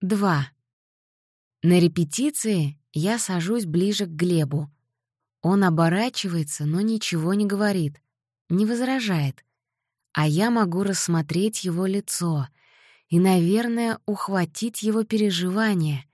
2. На репетиции я сажусь ближе к Глебу. Он оборачивается, но ничего не говорит, не возражает. А я могу рассмотреть его лицо и, наверное, ухватить его переживания.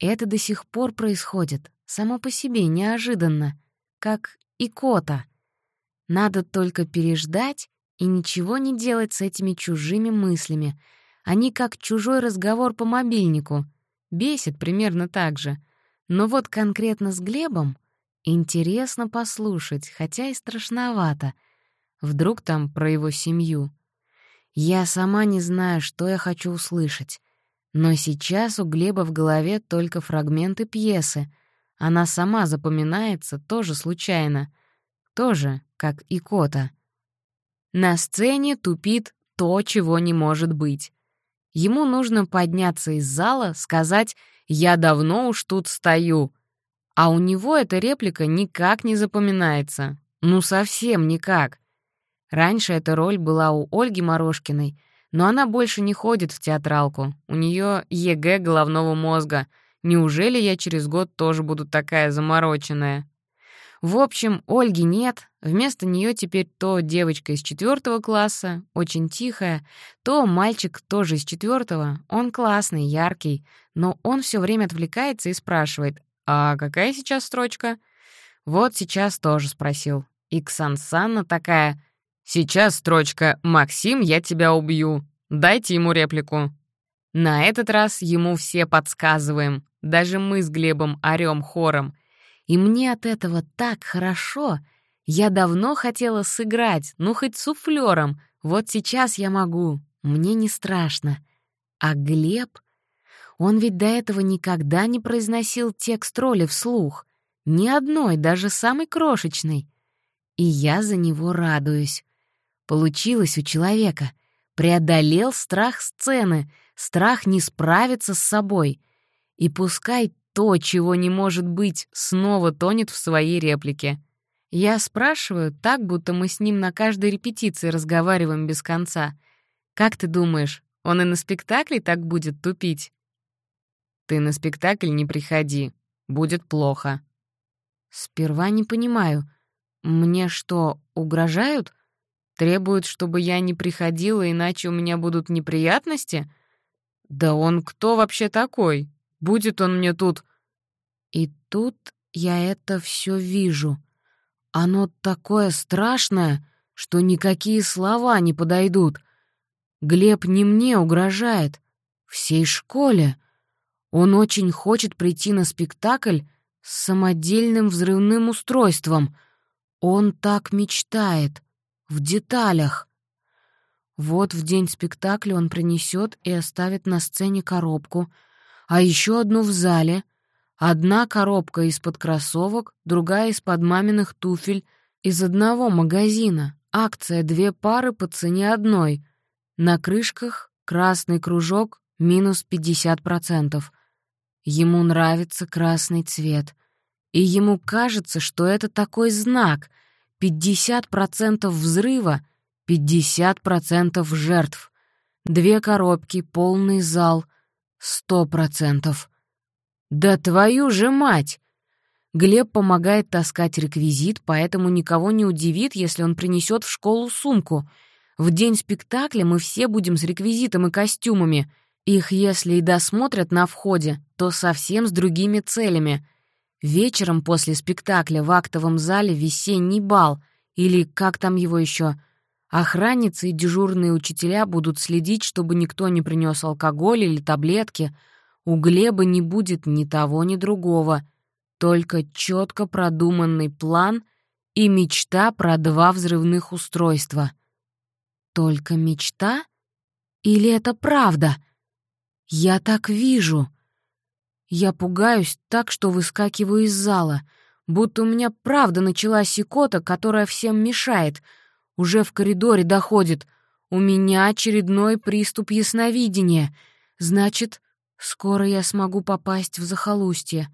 Это до сих пор происходит, само по себе, неожиданно, как икота. Надо только переждать и ничего не делать с этими чужими мыслями. Они как чужой разговор по мобильнику. Бесит примерно так же. Но вот конкретно с Глебом интересно послушать, хотя и страшновато. Вдруг там про его семью. Я сама не знаю, что я хочу услышать. Но сейчас у Глеба в голове только фрагменты пьесы. Она сама запоминается тоже случайно. Тоже, как и Кота. На сцене тупит то, чего не может быть. Ему нужно подняться из зала, сказать «я давно уж тут стою», а у него эта реплика никак не запоминается. Ну, совсем никак. Раньше эта роль была у Ольги Морошкиной, но она больше не ходит в театралку. У нее ЕГЭ головного мозга. Неужели я через год тоже буду такая замороченная? В общем, Ольги нет, вместо нее теперь то девочка из четвертого класса, очень тихая, то мальчик тоже из четвертого. Он классный, яркий, но он все время отвлекается и спрашивает, «А какая сейчас строчка?» Вот сейчас тоже спросил. И Ксансанна такая, «Сейчас строчка «Максим, я тебя убью». Дайте ему реплику». На этот раз ему все подсказываем, даже мы с Глебом орём хором — и мне от этого так хорошо. Я давно хотела сыграть, ну хоть суфлёром. Вот сейчас я могу. Мне не страшно. А Глеб... Он ведь до этого никогда не произносил текст роли вслух. Ни одной, даже самой крошечной. И я за него радуюсь. Получилось у человека. Преодолел страх сцены, страх не справиться с собой. И пускай то, чего не может быть, снова тонет в своей реплике. Я спрашиваю, так, будто мы с ним на каждой репетиции разговариваем без конца. «Как ты думаешь, он и на спектакле так будет тупить?» «Ты на спектакль не приходи, будет плохо». «Сперва не понимаю. Мне что, угрожают? Требуют, чтобы я не приходила, иначе у меня будут неприятности?» «Да он кто вообще такой?» Будет он мне тут...» И тут я это все вижу. Оно такое страшное, что никакие слова не подойдут. Глеб не мне угрожает, всей школе. Он очень хочет прийти на спектакль с самодельным взрывным устройством. Он так мечтает, в деталях. Вот в день спектакля он принесет и оставит на сцене коробку — а еще одну в зале. Одна коробка из-под кроссовок, другая из-под маминых туфель. Из одного магазина. Акция две пары по цене одной. На крышках красный кружок минус 50%. Ему нравится красный цвет. И ему кажется, что это такой знак. 50% взрыва, 50% жертв. Две коробки, полный зал — Сто процентов. Да твою же мать! Глеб помогает таскать реквизит, поэтому никого не удивит, если он принесет в школу сумку. В день спектакля мы все будем с реквизитом и костюмами. Их, если и досмотрят на входе, то совсем с другими целями. Вечером после спектакля в актовом зале весенний бал, или как там его еще Охранницы и дежурные учителя будут следить, чтобы никто не принес алкоголь или таблетки. У Глеба не будет ни того, ни другого. Только четко продуманный план и мечта про два взрывных устройства. Только мечта? Или это правда? Я так вижу. Я пугаюсь так, что выскакиваю из зала, будто у меня правда началась икота, которая всем мешает — уже в коридоре доходит. У меня очередной приступ ясновидения. Значит, скоро я смогу попасть в захолустье.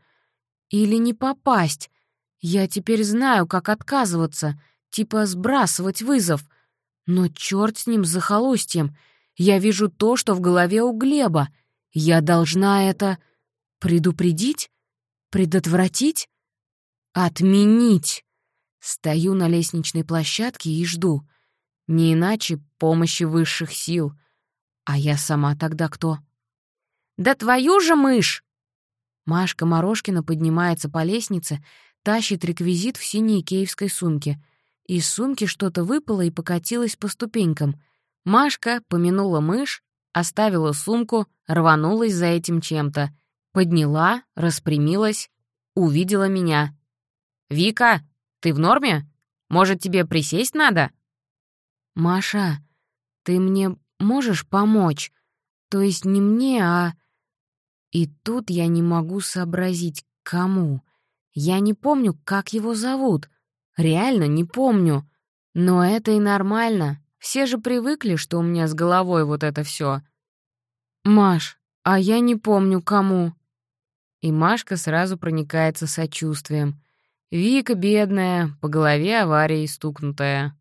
Или не попасть. Я теперь знаю, как отказываться, типа сбрасывать вызов. Но черт с ним, с захолустьем. Я вижу то, что в голове у Глеба. Я должна это предупредить? Предотвратить? Отменить! Стою на лестничной площадке и жду. Не иначе помощи высших сил. А я сама тогда кто? «Да твою же мышь!» Машка Морошкина поднимается по лестнице, тащит реквизит в синей киевской сумке. Из сумки что-то выпало и покатилось по ступенькам. Машка помянула мышь, оставила сумку, рванулась за этим чем-то. Подняла, распрямилась, увидела меня. «Вика, ты в норме? Может, тебе присесть надо?» «Маша, ты мне можешь помочь? То есть не мне, а...» И тут я не могу сообразить, кому. Я не помню, как его зовут. Реально не помню. Но это и нормально. Все же привыкли, что у меня с головой вот это все. «Маш, а я не помню, кому». И Машка сразу проникается сочувствием. Вика бедная, по голове аварией стукнутая.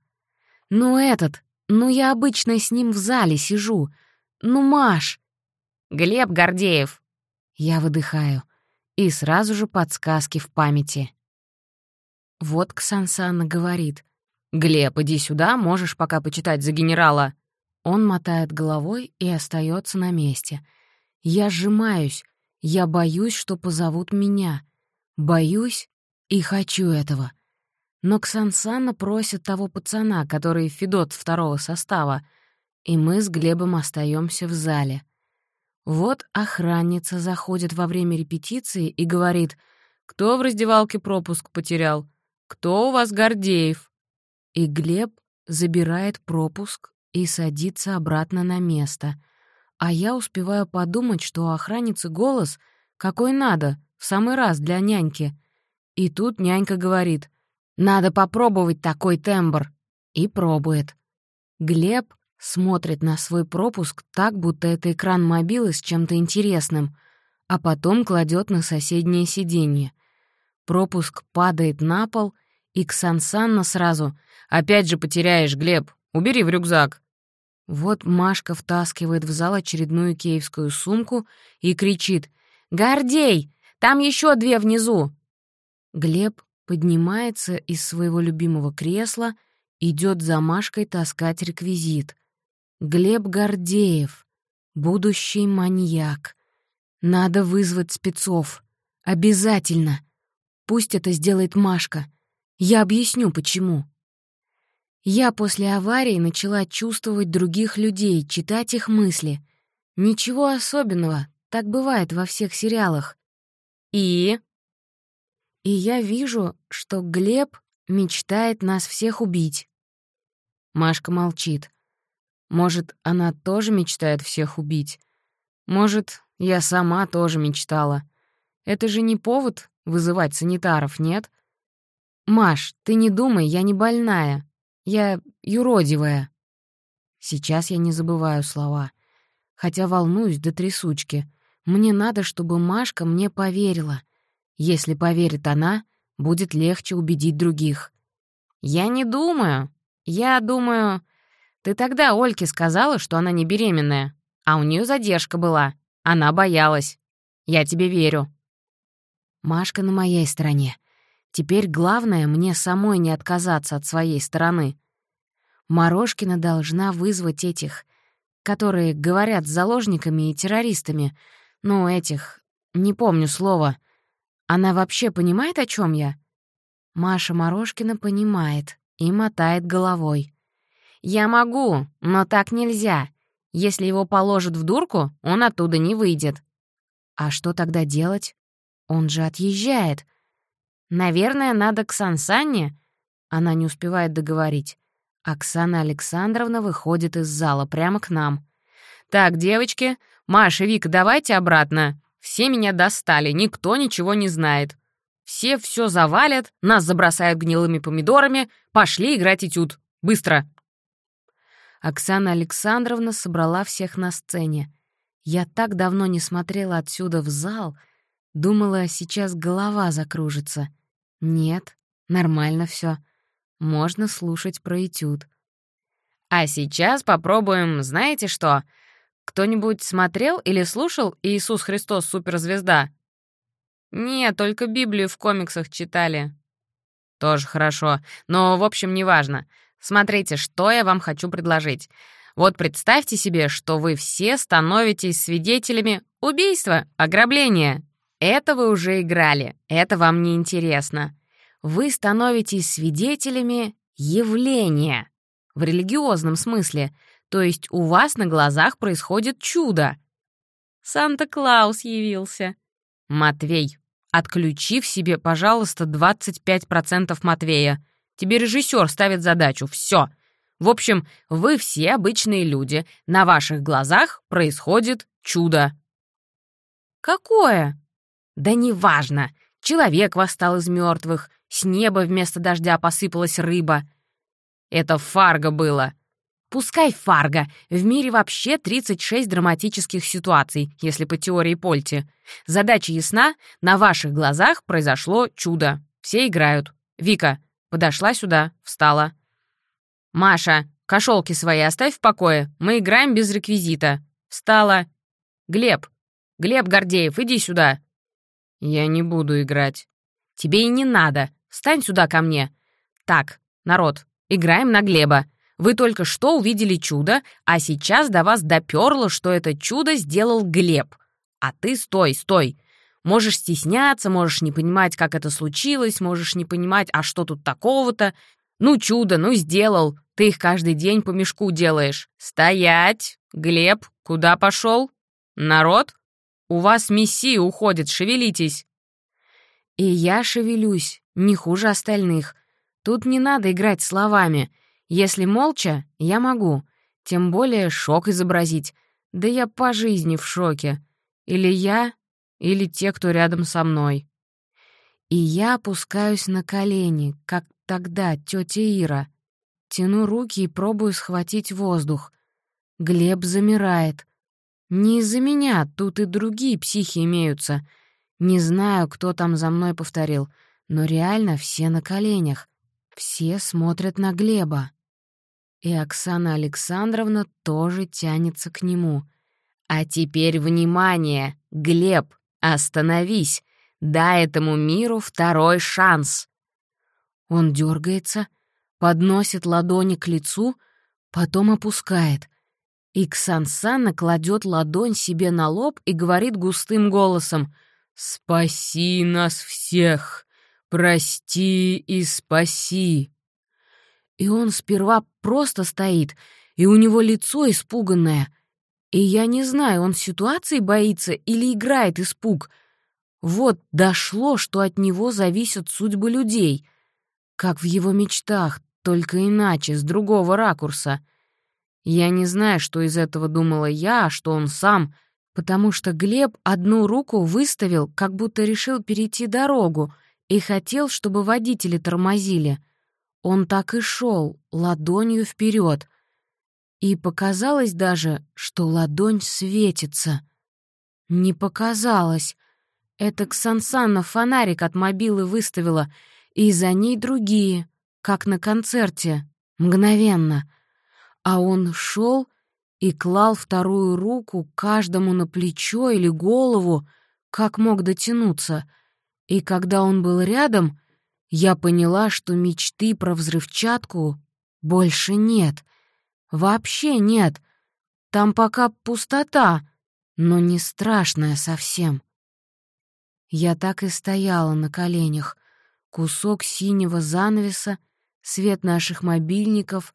«Ну этот, ну я обычно с ним в зале сижу. Ну, Маш!» «Глеб Гордеев!» Я выдыхаю. И сразу же подсказки в памяти. Вот Ксансана говорит. «Глеб, иди сюда, можешь пока почитать за генерала». Он мотает головой и остается на месте. Я сжимаюсь. Я боюсь, что позовут меня. Боюсь и хочу этого. Но Ксансана просит того пацана, который Федот второго состава, и мы с Глебом остаемся в зале. Вот охранница заходит во время репетиции и говорит, «Кто в раздевалке пропуск потерял? Кто у вас Гордеев?» И Глеб забирает пропуск и садится обратно на место. А я успеваю подумать, что у охранницы голос какой надо, в самый раз для няньки. И тут нянька говорит, «Надо попробовать такой тембр». И пробует. Глеб смотрит на свой пропуск так, будто это экран мобилы с чем-то интересным, а потом кладет на соседнее сиденье. Пропуск падает на пол, и Ксансанна сразу «Опять же потеряешь, Глеб, убери в рюкзак». Вот Машка втаскивает в зал очередную киевскую сумку и кричит «Гордей, там еще две внизу!» Глеб поднимается из своего любимого кресла, идет за Машкой таскать реквизит. Глеб Гордеев, будущий маньяк. Надо вызвать спецов. Обязательно. Пусть это сделает Машка. Я объясню, почему. Я после аварии начала чувствовать других людей, читать их мысли. Ничего особенного, так бывает во всех сериалах. И? И я вижу, что Глеб мечтает нас всех убить. Машка молчит. Может, она тоже мечтает всех убить? Может, я сама тоже мечтала? Это же не повод вызывать санитаров, нет? Маш, ты не думай, я не больная. Я юродивая. Сейчас я не забываю слова. Хотя волнуюсь до трясучки. Мне надо, чтобы Машка мне поверила. Если поверит она, будет легче убедить других. Я не думаю. Я думаю... Ты тогда Ольке сказала, что она не беременная, а у нее задержка была. Она боялась. Я тебе верю. Машка на моей стороне. Теперь главное мне самой не отказаться от своей стороны. Морошкина должна вызвать этих, которые говорят с заложниками и террористами. Ну, этих, не помню слова. Она вообще понимает, о чем я? Маша Морошкина понимает и мотает головой. «Я могу, но так нельзя. Если его положат в дурку, он оттуда не выйдет». «А что тогда делать? Он же отъезжает». «Наверное, надо к Сансанне». Она не успевает договорить. Оксана Александровна выходит из зала прямо к нам. «Так, девочки, Маша, Вика, давайте обратно. Все меня достали, никто ничего не знает. Все все завалят, нас забросают гнилыми помидорами. Пошли играть этюд. Быстро!» Оксана Александровна собрала всех на сцене. Я так давно не смотрела отсюда в зал, думала, сейчас голова закружится. Нет, нормально все. Можно слушать про этюд. А сейчас попробуем, знаете что? Кто-нибудь смотрел или слушал «Иисус Христос — суперзвезда»? Нет, только Библию в комиксах читали. Тоже хорошо, но, в общем, неважно. Смотрите, что я вам хочу предложить. Вот представьте себе, что вы все становитесь свидетелями убийства, ограбления. Это вы уже играли, это вам не интересно. Вы становитесь свидетелями явления в религиозном смысле, то есть у вас на глазах происходит чудо. Санта-Клаус явился. Матвей, отключи в себе, пожалуйста, 25% Матвея. Тебе режиссер ставит задачу. Все. В общем, вы все обычные люди. На ваших глазах происходит чудо. Какое? Да неважно. Человек восстал из мертвых, с неба вместо дождя посыпалась рыба. Это Фарго было. Пускай Фарго. В мире вообще 36 драматических ситуаций, если по теории Польти. Задача ясна, на ваших глазах произошло чудо. Все играют. Вика подошла сюда, встала. «Маша, кошелки свои оставь в покое, мы играем без реквизита». Встала. «Глеб, Глеб Гордеев, иди сюда». «Я не буду играть». «Тебе и не надо. Встань сюда ко мне». «Так, народ, играем на Глеба. Вы только что увидели чудо, а сейчас до вас доперло, что это чудо сделал Глеб. А ты стой, стой. Можешь стесняться, можешь не понимать, как это случилось, можешь не понимать, а что тут такого-то. Ну, чудо, ну, сделал. Ты их каждый день по мешку делаешь. Стоять! Глеб, куда пошел? Народ? У вас мессия уходит, шевелитесь. И я шевелюсь, не хуже остальных. Тут не надо играть словами — если молча, я могу. Тем более шок изобразить. Да я по жизни в шоке. Или я, или те, кто рядом со мной. И я опускаюсь на колени, как тогда тетя Ира. Тяну руки и пробую схватить воздух. Глеб замирает. Не из-за меня, тут и другие психи имеются. Не знаю, кто там за мной повторил, но реально все на коленях. Все смотрят на Глеба. И Оксана Александровна тоже тянется к нему. «А теперь внимание! Глеб, остановись! Дай этому миру второй шанс!» Он дергается, подносит ладони к лицу, потом опускает. И Ксансана кладет ладонь себе на лоб и говорит густым голосом «Спаси нас всех! Прости и спаси!» И он сперва просто стоит, и у него лицо испуганное. И я не знаю, он ситуации боится или играет испуг. Вот дошло, что от него зависят судьбы людей. Как в его мечтах, только иначе, с другого ракурса. Я не знаю, что из этого думала я, а что он сам, потому что Глеб одну руку выставил, как будто решил перейти дорогу, и хотел, чтобы водители тормозили — он так и шел, ладонью вперед, И показалось даже, что ладонь светится. Не показалось. Это Ксансана фонарик от мобилы выставила, и за ней другие, как на концерте, мгновенно. А он шел и клал вторую руку каждому на плечо или голову, как мог дотянуться. И когда он был рядом — я поняла, что мечты про взрывчатку больше нет. Вообще нет. Там пока пустота, но не страшная совсем. Я так и стояла на коленях. Кусок синего занавеса, свет наших мобильников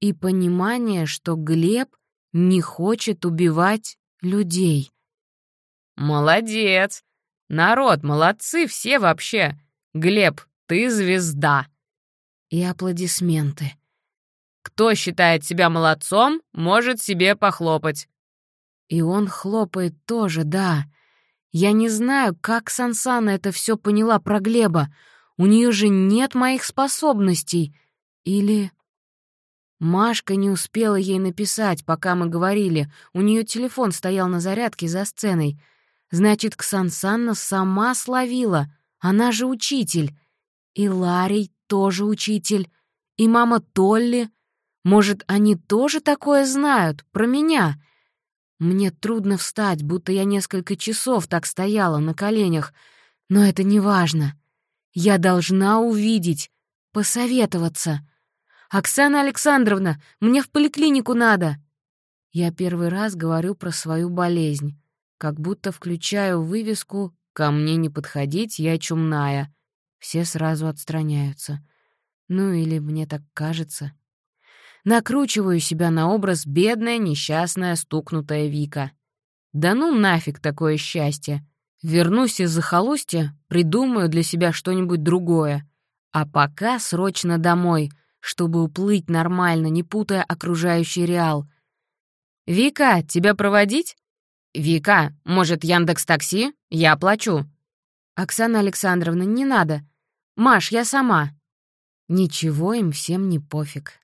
и понимание, что Глеб не хочет убивать людей. «Молодец! Народ, молодцы все вообще! Глеб, ты звезда!» И аплодисменты. «Кто считает себя молодцом, может себе похлопать». И он хлопает тоже, да. Я не знаю, как Сансана это все поняла про Глеба. У нее же нет моих способностей. Или... Машка не успела ей написать, пока мы говорили. У нее телефон стоял на зарядке за сценой. Значит, Ксансанна сама словила. Она же учитель. И Ларий тоже учитель, и мама Толли. Может, они тоже такое знают про меня? Мне трудно встать, будто я несколько часов так стояла на коленях, но это не важно. Я должна увидеть, посоветоваться. «Оксана Александровна, мне в поликлинику надо!» Я первый раз говорю про свою болезнь, как будто включаю вывеску «Ко мне не подходить, я чумная». Все сразу отстраняются. Ну или мне так кажется. Накручиваю себя на образ бедная, несчастная, стукнутая Вика. Да ну нафиг такое счастье. Вернусь из захолустья, придумаю для себя что-нибудь другое. А пока срочно домой, чтобы уплыть нормально, не путая окружающий реал. «Вика, тебя проводить?» «Вика, может, Яндекс Такси? Я оплачу». «Оксана Александровна, не надо. Маш, я сама». Ничего им всем не пофиг.